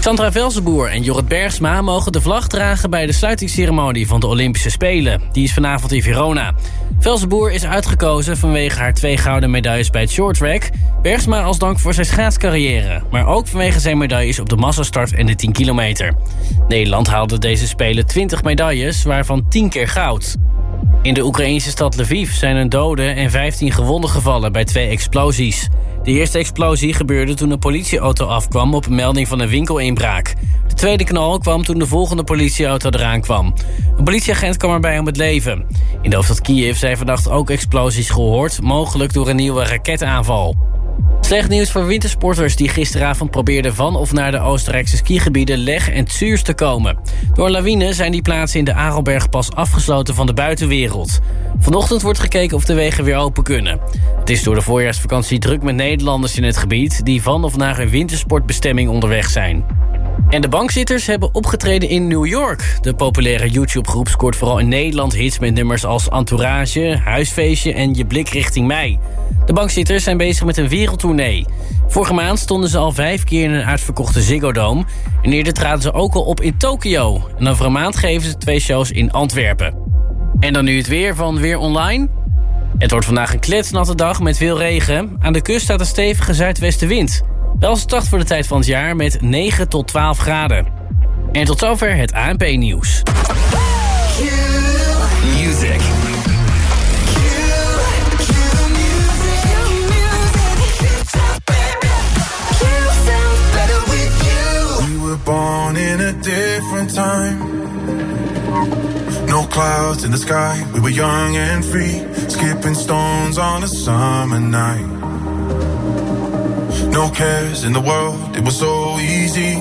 Sandra Velzenboer en Jorrit Bergsma mogen de vlag dragen... bij de sluitingsceremonie van de Olympische Spelen. Die is vanavond in Verona. Velzenboer is uitgekozen vanwege haar twee gouden medailles bij het shorttrack. Bergsma als dank voor zijn schaatscarrière. Maar ook vanwege zijn medailles op de massastart en de 10 kilometer. Nederland haalde deze Spelen 20 medailles, waarvan 10 keer goud. In de Oekraïnse stad Lviv zijn een dode en 15 gewonden gevallen bij twee explosies. De eerste explosie gebeurde toen een politieauto afkwam op melding van een winkelinbraak. De tweede knal kwam toen de volgende politieauto eraan kwam. Een politieagent kwam erbij om het leven. In de hoofdstad Kiev zijn vannacht ook explosies gehoord, mogelijk door een nieuwe raketaanval. Slecht nieuws voor wintersporters die gisteravond probeerden van of naar de Oostenrijkse skigebieden Leg en Zuurs te komen. Door een lawine zijn die plaatsen in de Arelbergpas afgesloten van de buitenwereld. Vanochtend wordt gekeken of de wegen weer open kunnen. Het is door de voorjaarsvakantie druk met Nederlanders in het gebied die van of naar een wintersportbestemming onderweg zijn. En de bankzitters hebben opgetreden in New York. De populaire YouTube-groep scoort vooral in Nederland hits met nummers als Entourage, Huisfeestje en Je blik richting mij. De bankzitters zijn bezig met een wereldtournee. Vorige maand stonden ze al vijf keer in een uitverkochte Ziggo Dome. En eerder traden ze ook al op in Tokio. En over een maand geven ze twee shows in Antwerpen. En dan nu het weer van Weer Online. Het wordt vandaag een kletsnatte dag met veel regen. Aan de kust staat een stevige zuidwestenwind. Wel start voor de tijd van het jaar met 9 tot 12 graden. En tot zover het ANP-nieuws. Music. We were born in a different time. No clouds in the sky. We were young and free, skipping stones on a summer night. No cares in the world, it was so easy.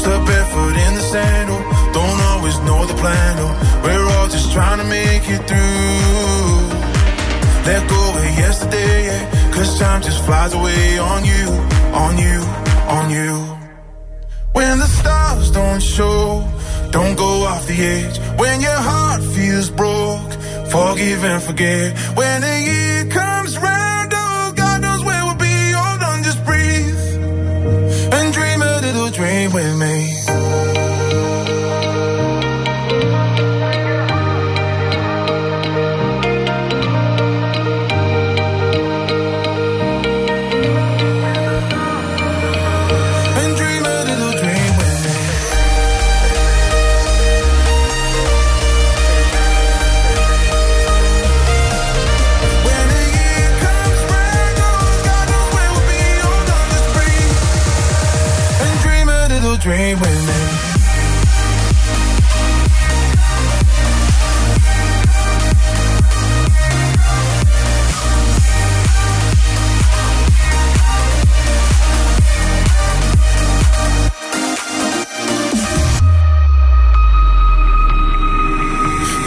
Step barefoot in the sandal, oh. don't always know the plan. Oh, we're all just trying to make it through. Let go of yesterday, yeah, cause time just flies away on you, on you, on you. When the stars don't show, don't go off the edge. When your heart feels broke, forgive and forget. When the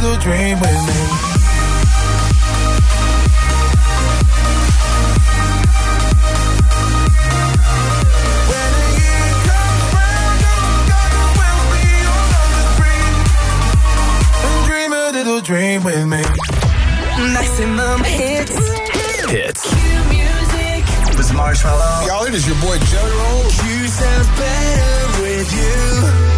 little dream with me. When the year comes round, God knows where we'll be. On, just breathe and dream a little dream with me. Maximum hits. Hits. Music. This is Marshmello. Y'all, it is your boy Jelly Roll. You sounds better with you.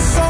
the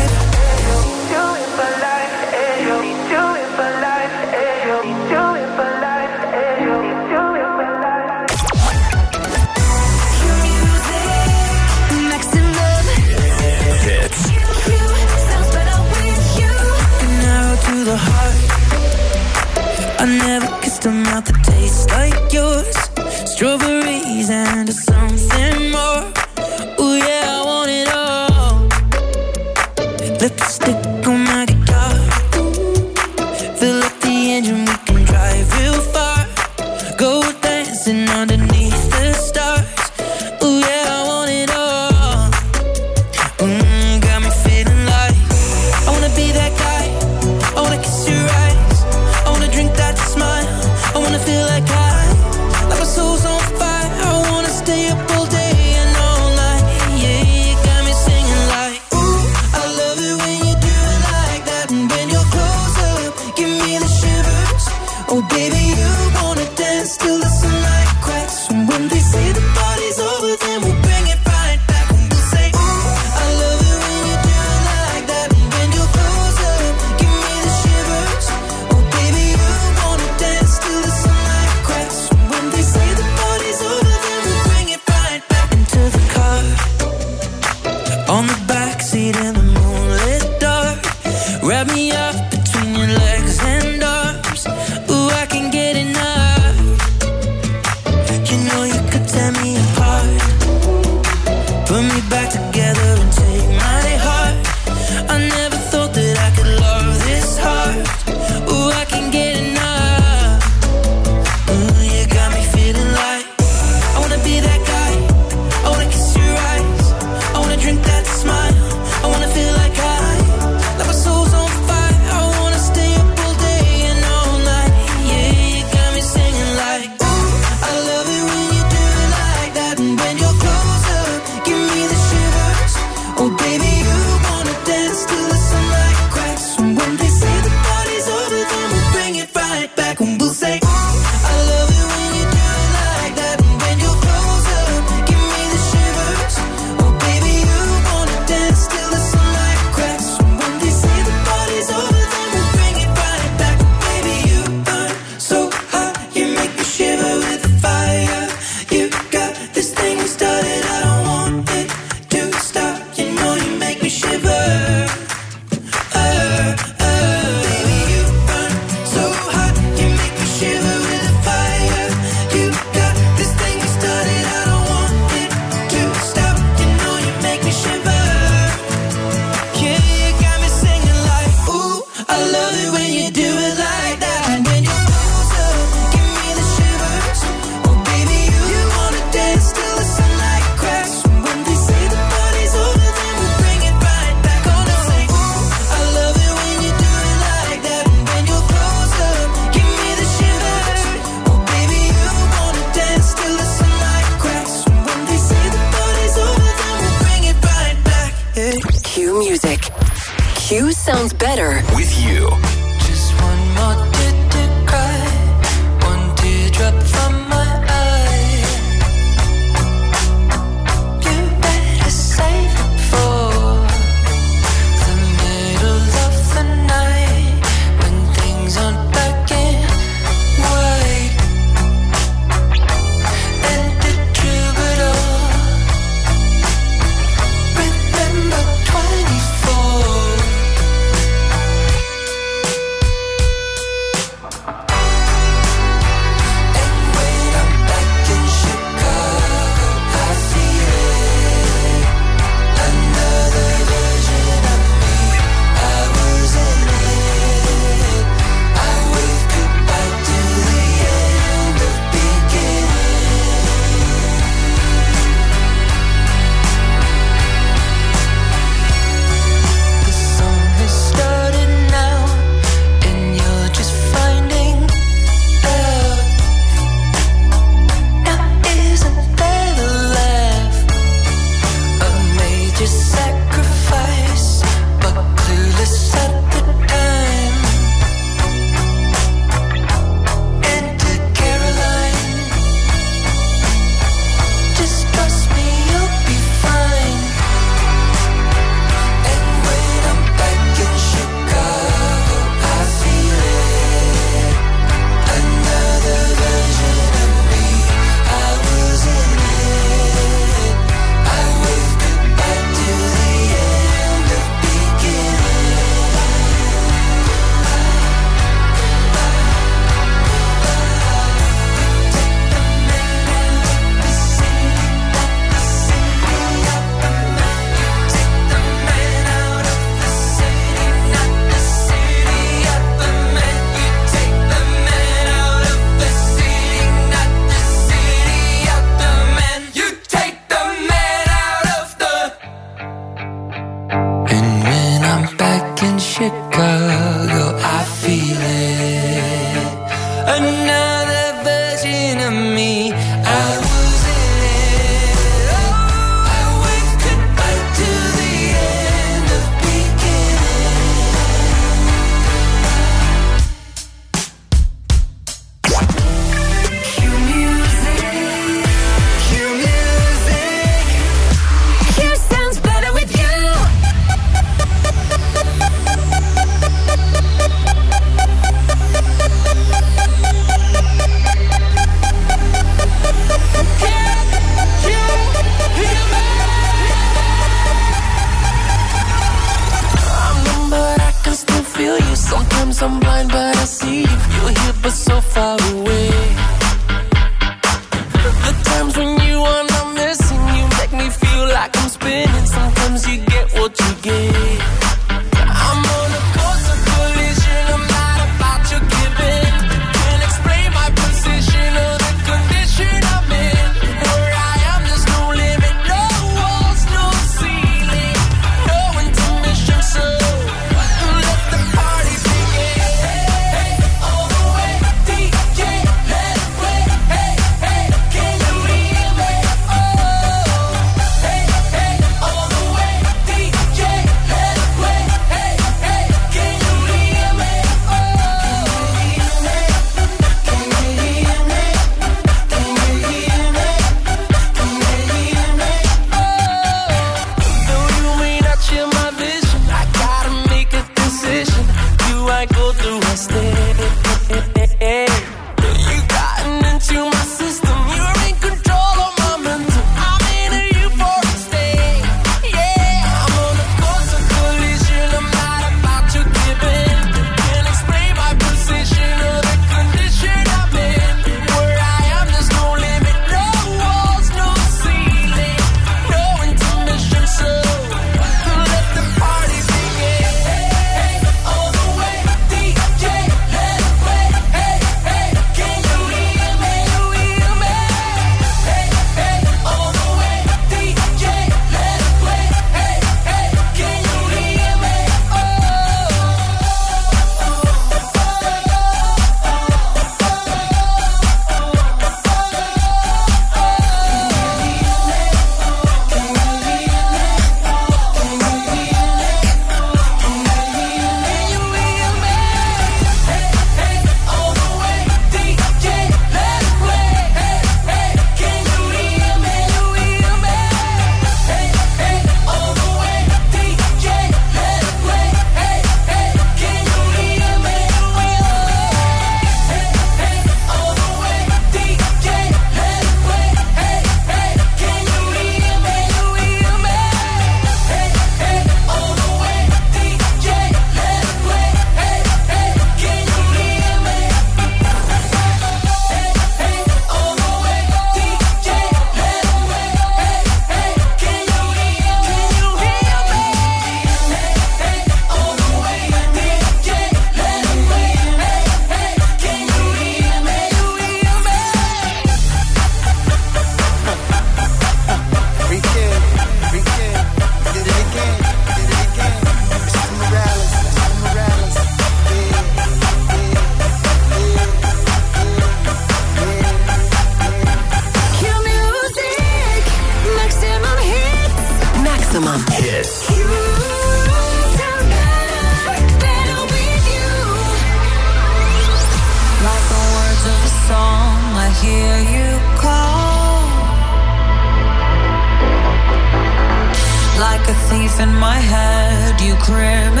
had, you criminal.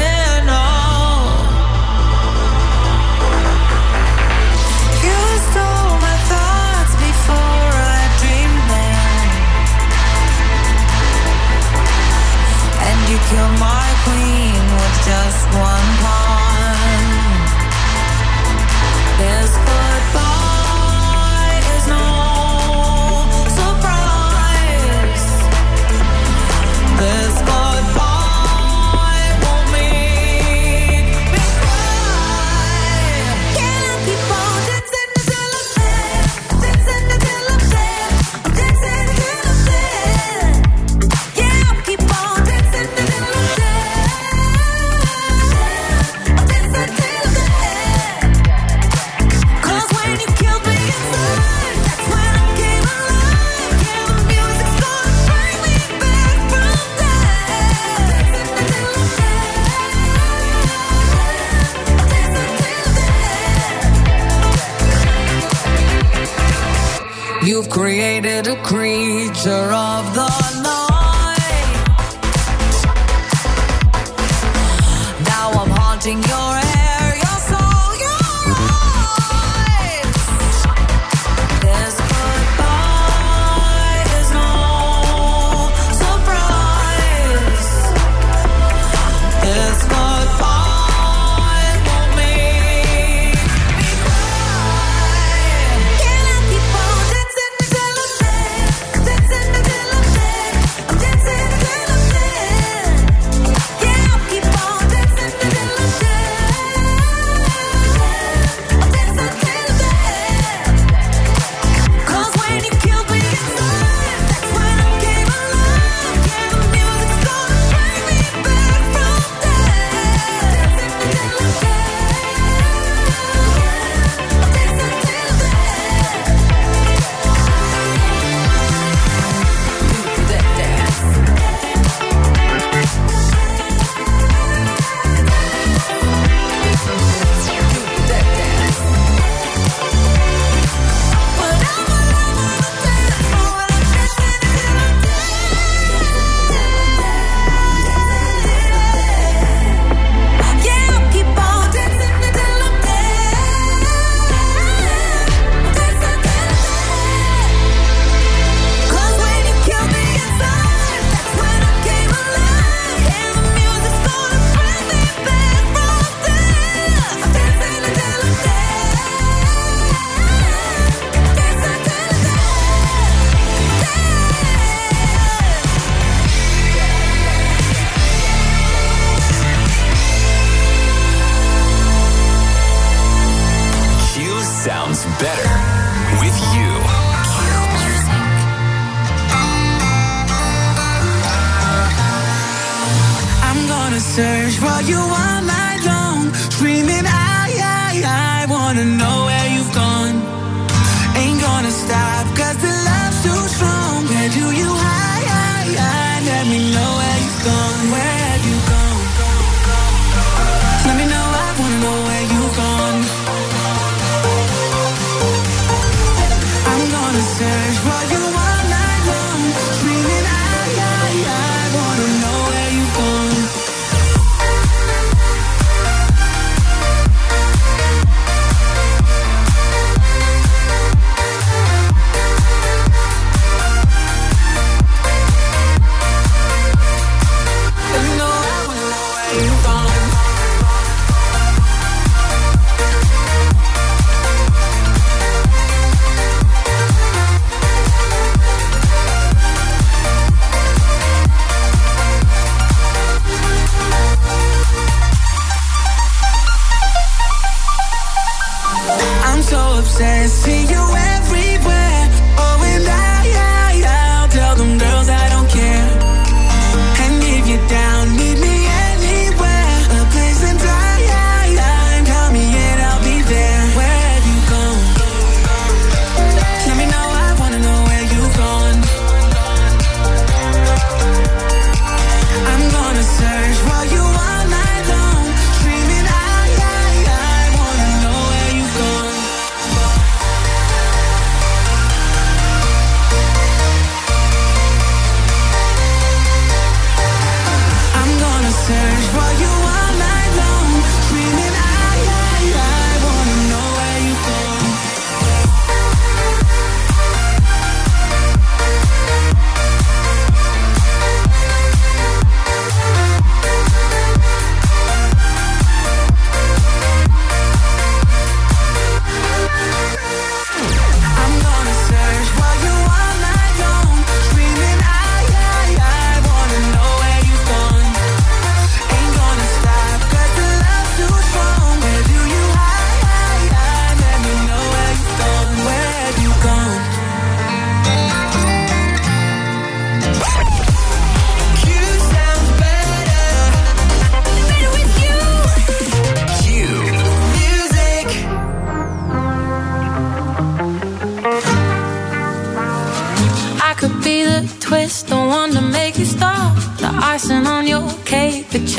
You stole my thoughts before I dreamed them, and you killed my queen with just one pawn.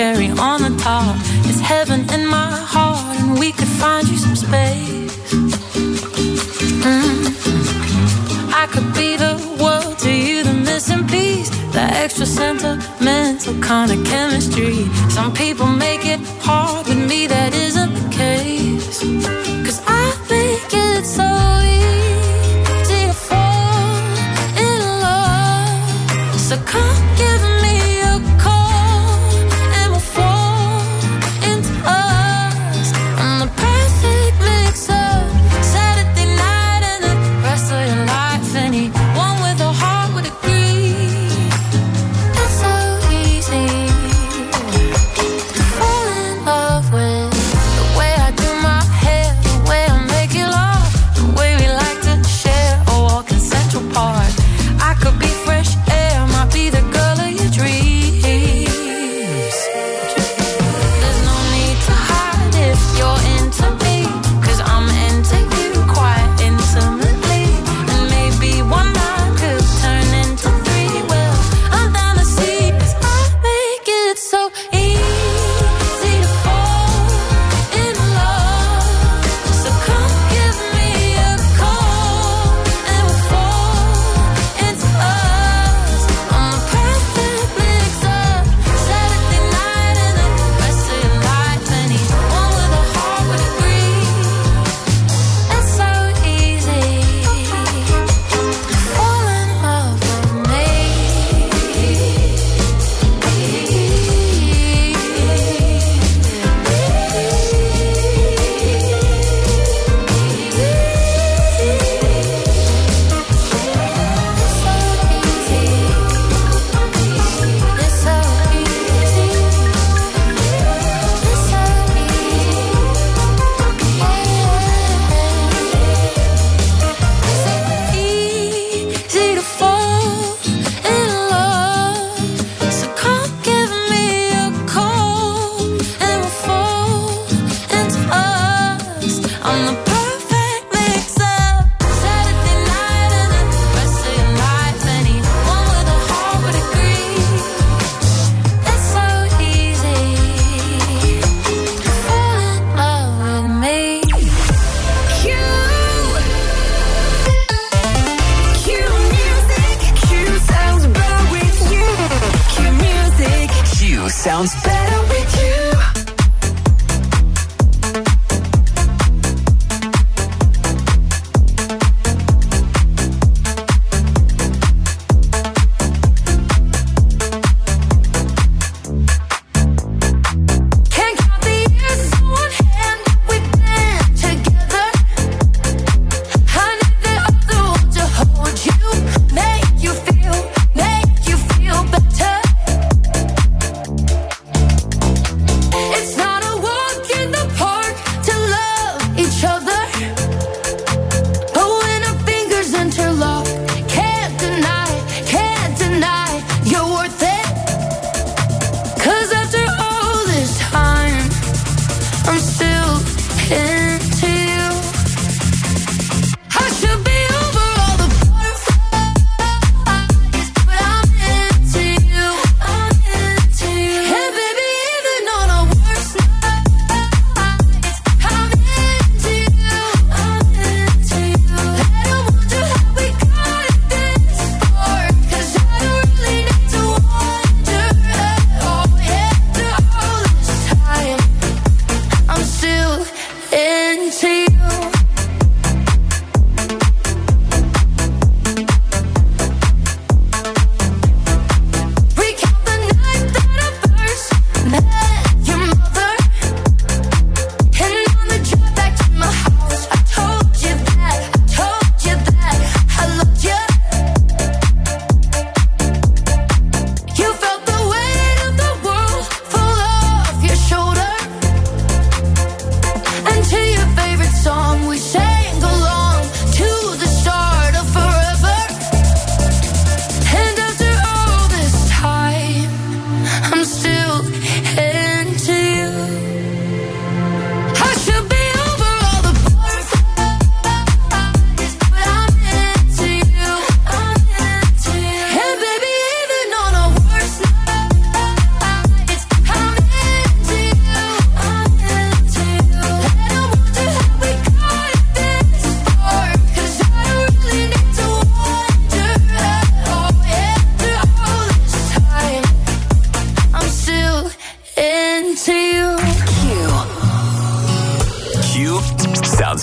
Cherry on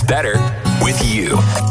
better with you.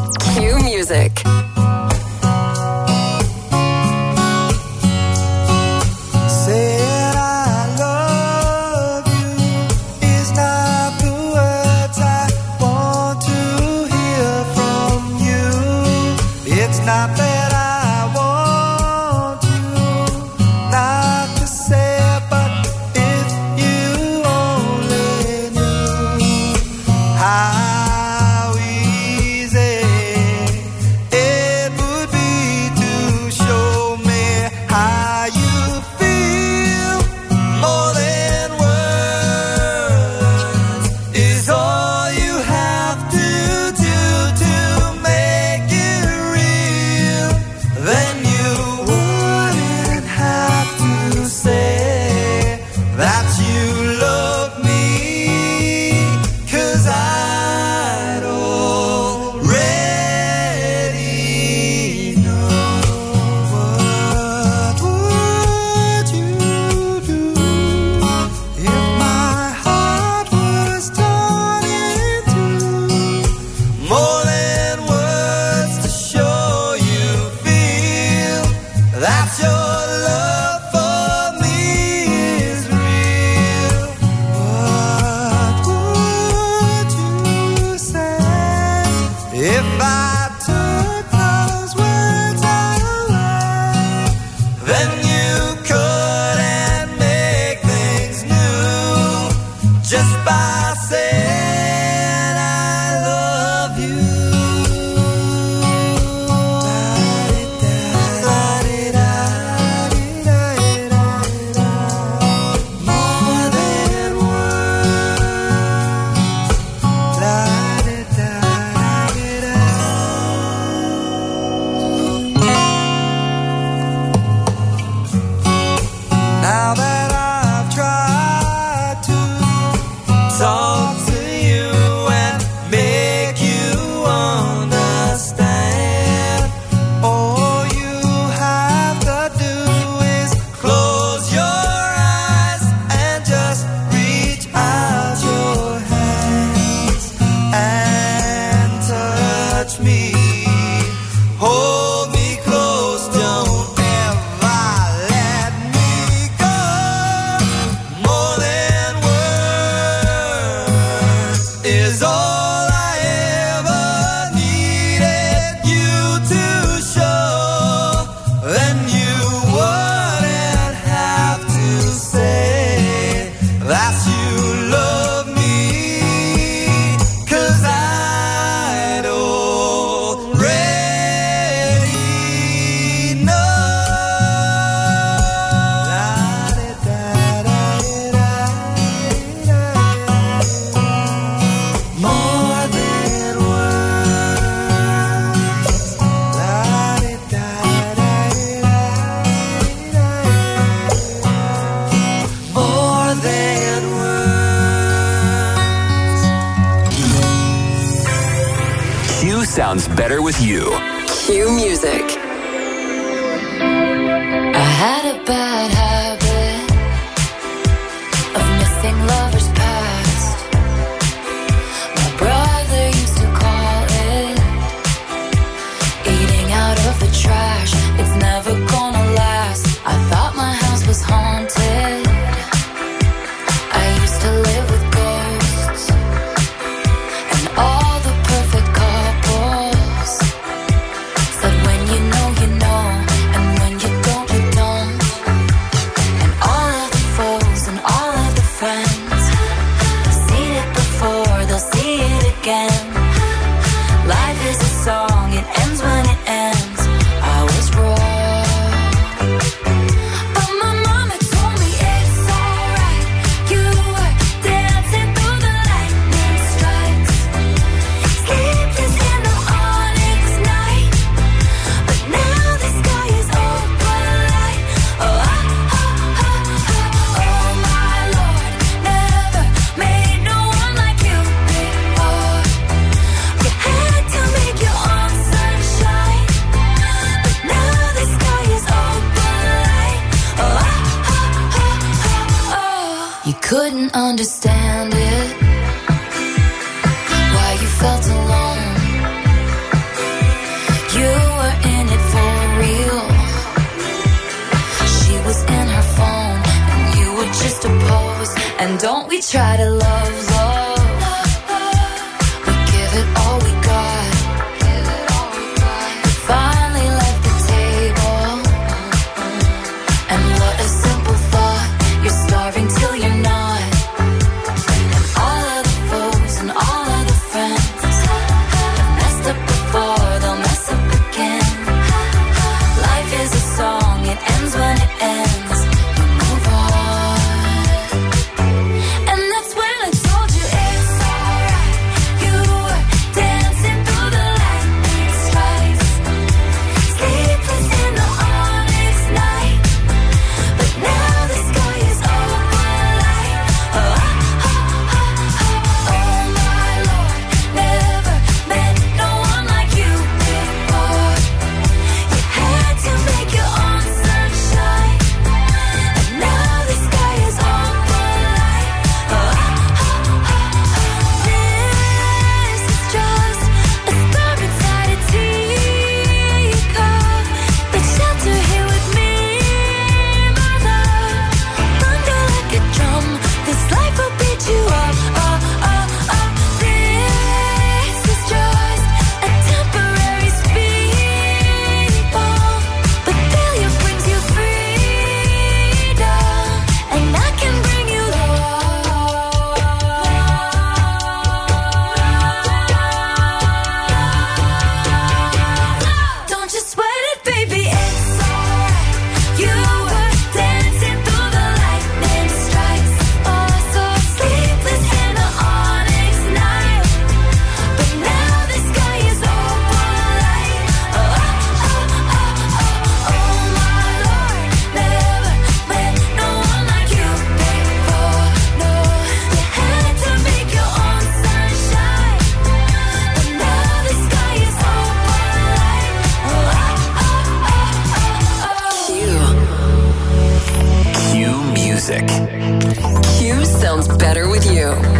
better with you.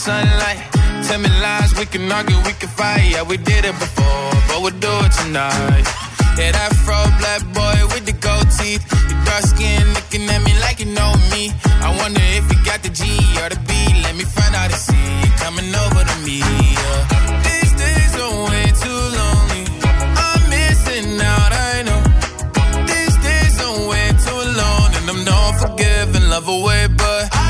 Sunlight. Tell me lies, we can argue, we can fight. Yeah, we did it before, but we'll do it tonight. Yeah, that fro black boy with the gold teeth. Your dark skin looking at me like you know me. I wonder if you got the G or the B. Let me find out and see you coming over to me. Yeah. These days are way too lonely. I'm missing out, I know. These days are way too alone, and I'm not forgiving, love away, but I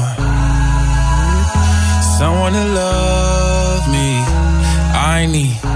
need.